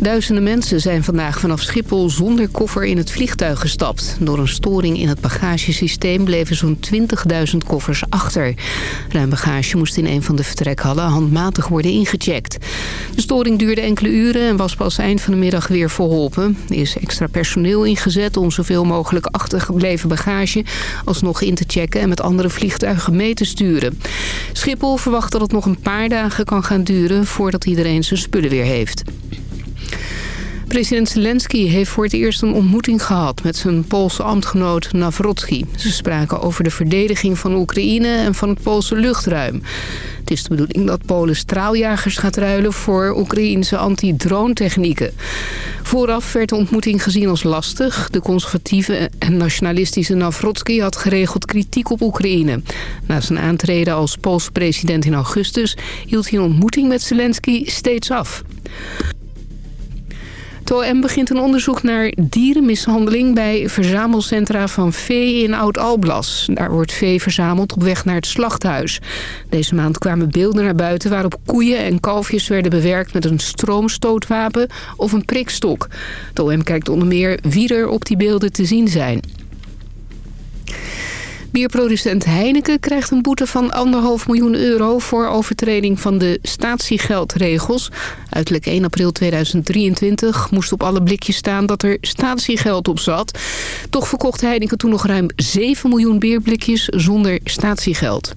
Duizenden mensen zijn vandaag vanaf Schiphol zonder koffer in het vliegtuig gestapt. Door een storing in het bagagesysteem bleven zo'n 20.000 koffers achter. Ruim bagage moest in een van de vertrekhallen handmatig worden ingecheckt. De storing duurde enkele uren en was pas eind van de middag weer verholpen. Er is extra personeel ingezet om zoveel mogelijk achtergebleven bagage alsnog in te checken en met andere vliegtuigen mee te sturen. Schiphol verwacht dat het nog een paar dagen kan gaan duren voordat iedereen zijn spullen weer heeft. President Zelensky heeft voor het eerst een ontmoeting gehad met zijn Poolse ambtgenoot Nawrotski. Ze spraken over de verdediging van Oekraïne en van het Poolse luchtruim. Het is de bedoeling dat Polen straaljagers gaat ruilen voor Oekraïnse anti-drone-technieken. Vooraf werd de ontmoeting gezien als lastig. De conservatieve en nationalistische Nawrotski had geregeld kritiek op Oekraïne. Na zijn aantreden als Poolse president in augustus hield hij een ontmoeting met Zelensky steeds af. Het begint een onderzoek naar dierenmishandeling bij verzamelcentra van vee in Oud-Alblas. Daar wordt vee verzameld op weg naar het slachthuis. Deze maand kwamen beelden naar buiten waarop koeien en kalfjes werden bewerkt met een stroomstootwapen of een prikstok. Het kijkt onder meer wie er op die beelden te zien zijn. Bierproducent Heineken krijgt een boete van 1,5 miljoen euro... voor overtreding van de statiegeldregels. Uiterlijk 1 april 2023 moest op alle blikjes staan dat er statiegeld op zat. Toch verkocht Heineken toen nog ruim 7 miljoen bierblikjes zonder statiegeld.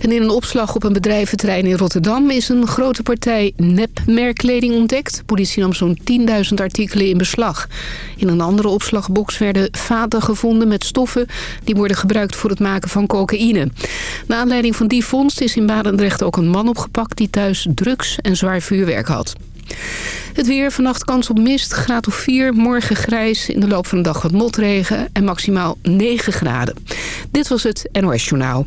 In een opslag op een bedrijventerrein in Rotterdam is een grote partij nepmerkkleding ontdekt. De politie nam zo'n 10.000 artikelen in beslag. In een andere opslagbox werden vaten gevonden met stoffen die worden gebruikt voor het maken van cocaïne. Naar aanleiding van die vondst is in Barendrecht ook een man opgepakt die thuis drugs en zwaar vuurwerk had. Het weer, vannacht kans op mist, graad of 4, morgen grijs, in de loop van de dag wat motregen en maximaal 9 graden. Dit was het NOS Journaal.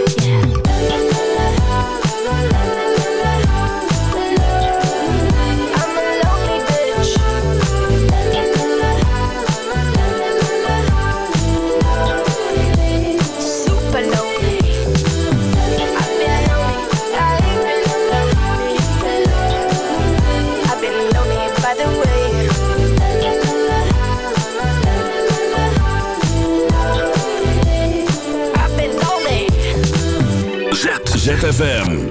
ZFM.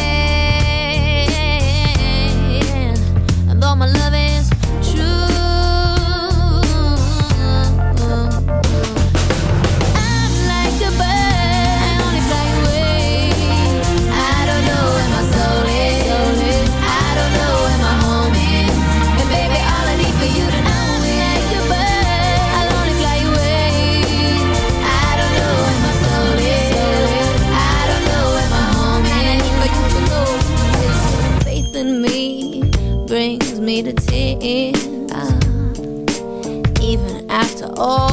Oh.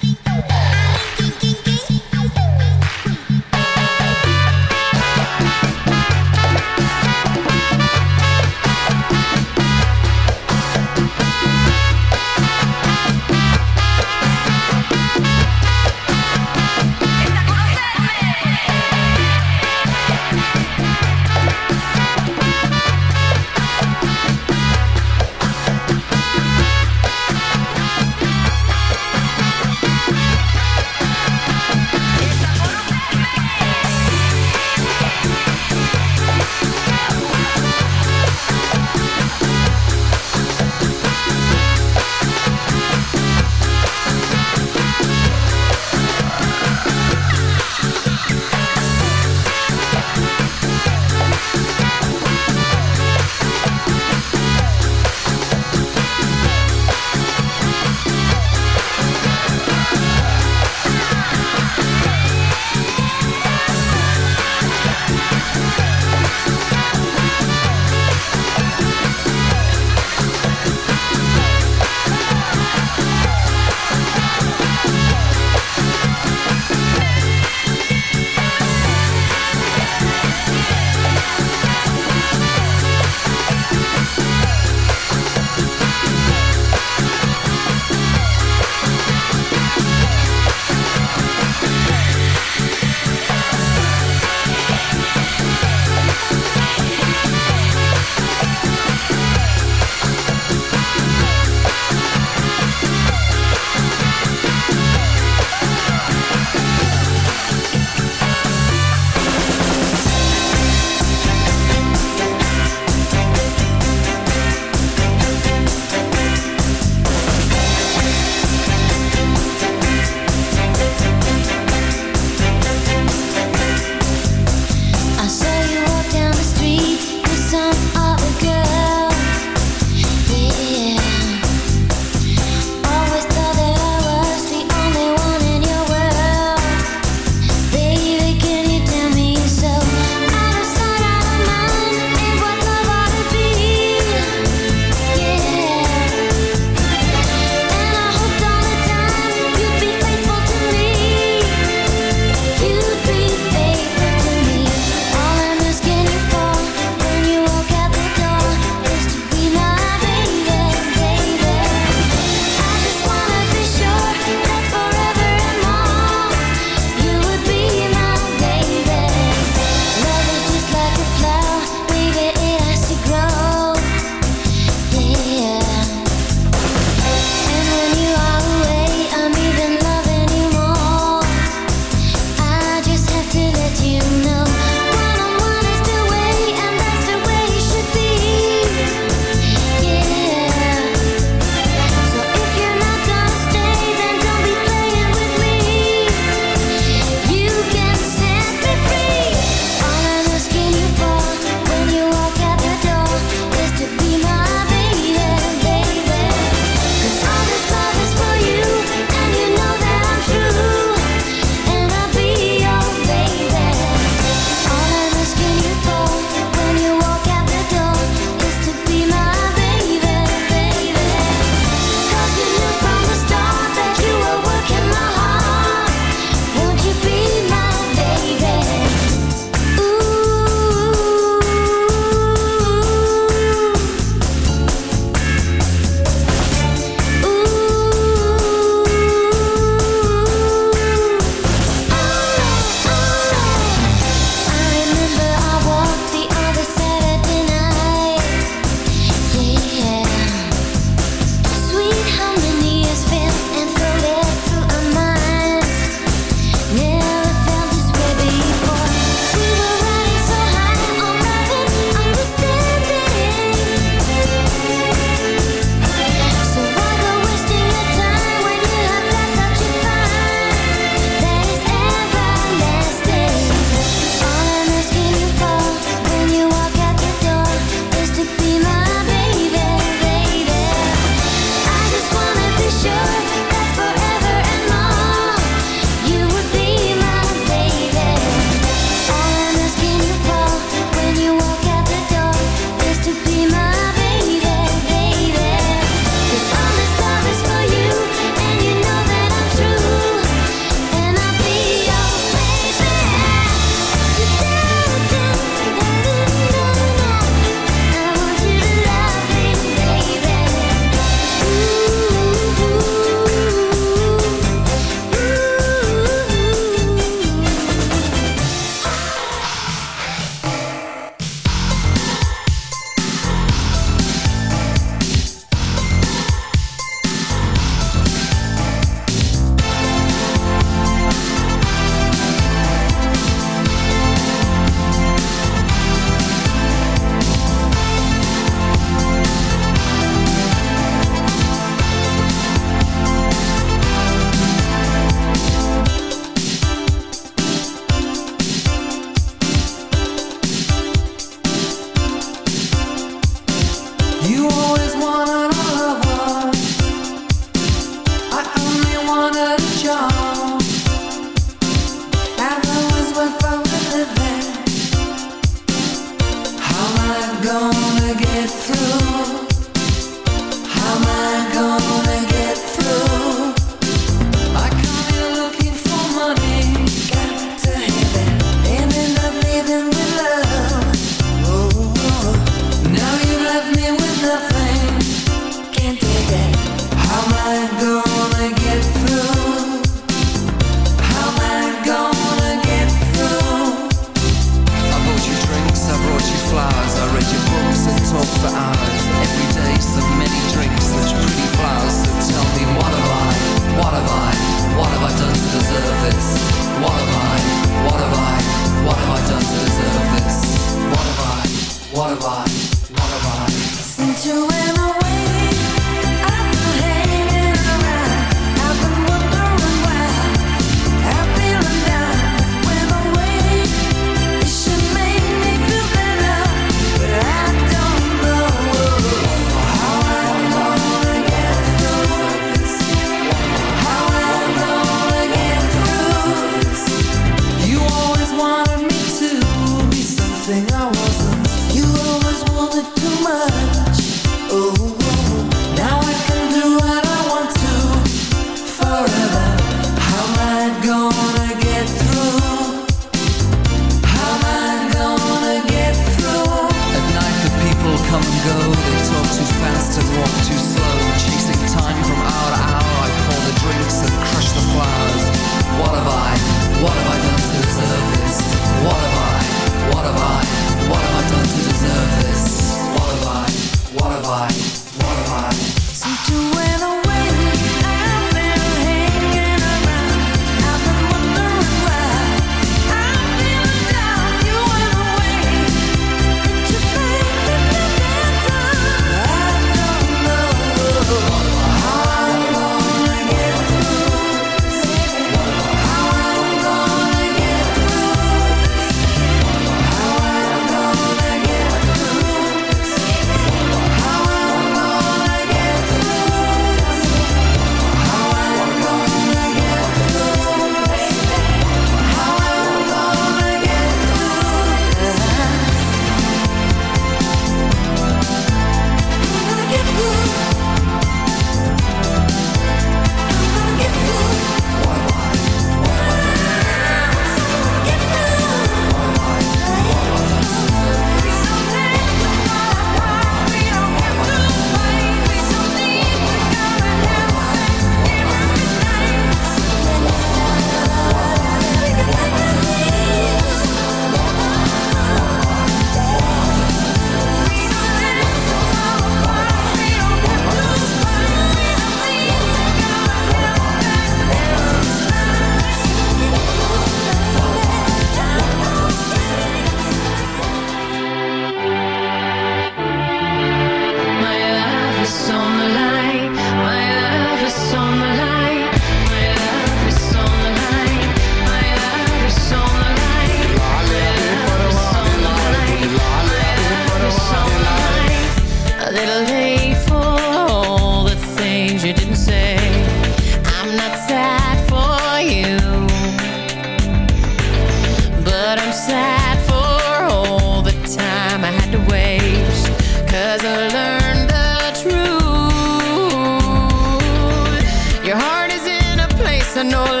no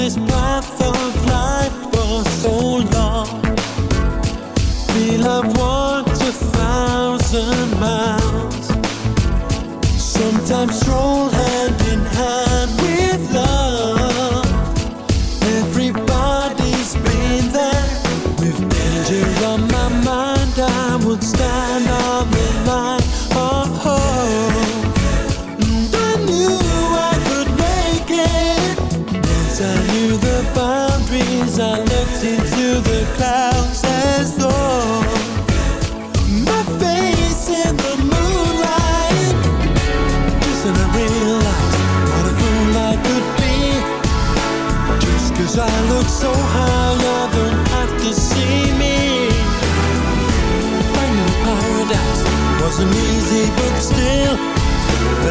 this path.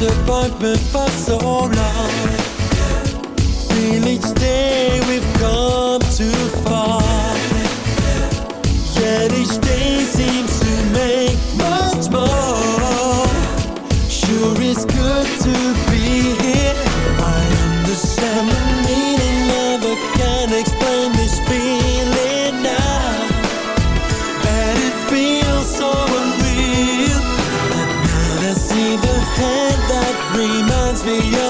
disappointment for so long. Till each day we've come too far. be your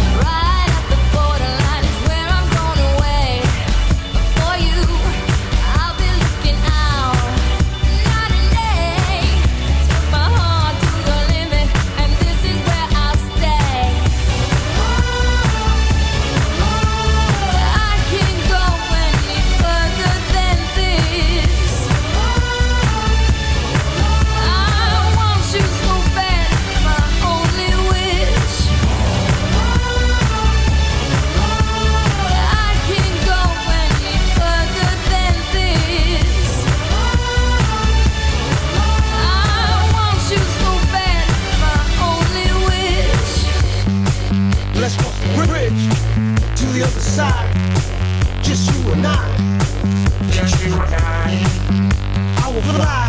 Fly,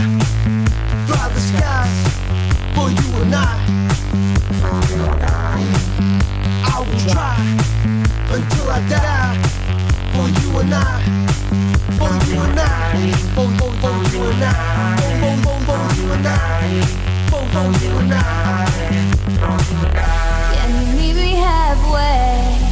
fly the skies for you and I. I. Will try until I die for you and I. For you and I. For, for, for you and I. For. For, for you and I. For you and I. Can you meet me halfway?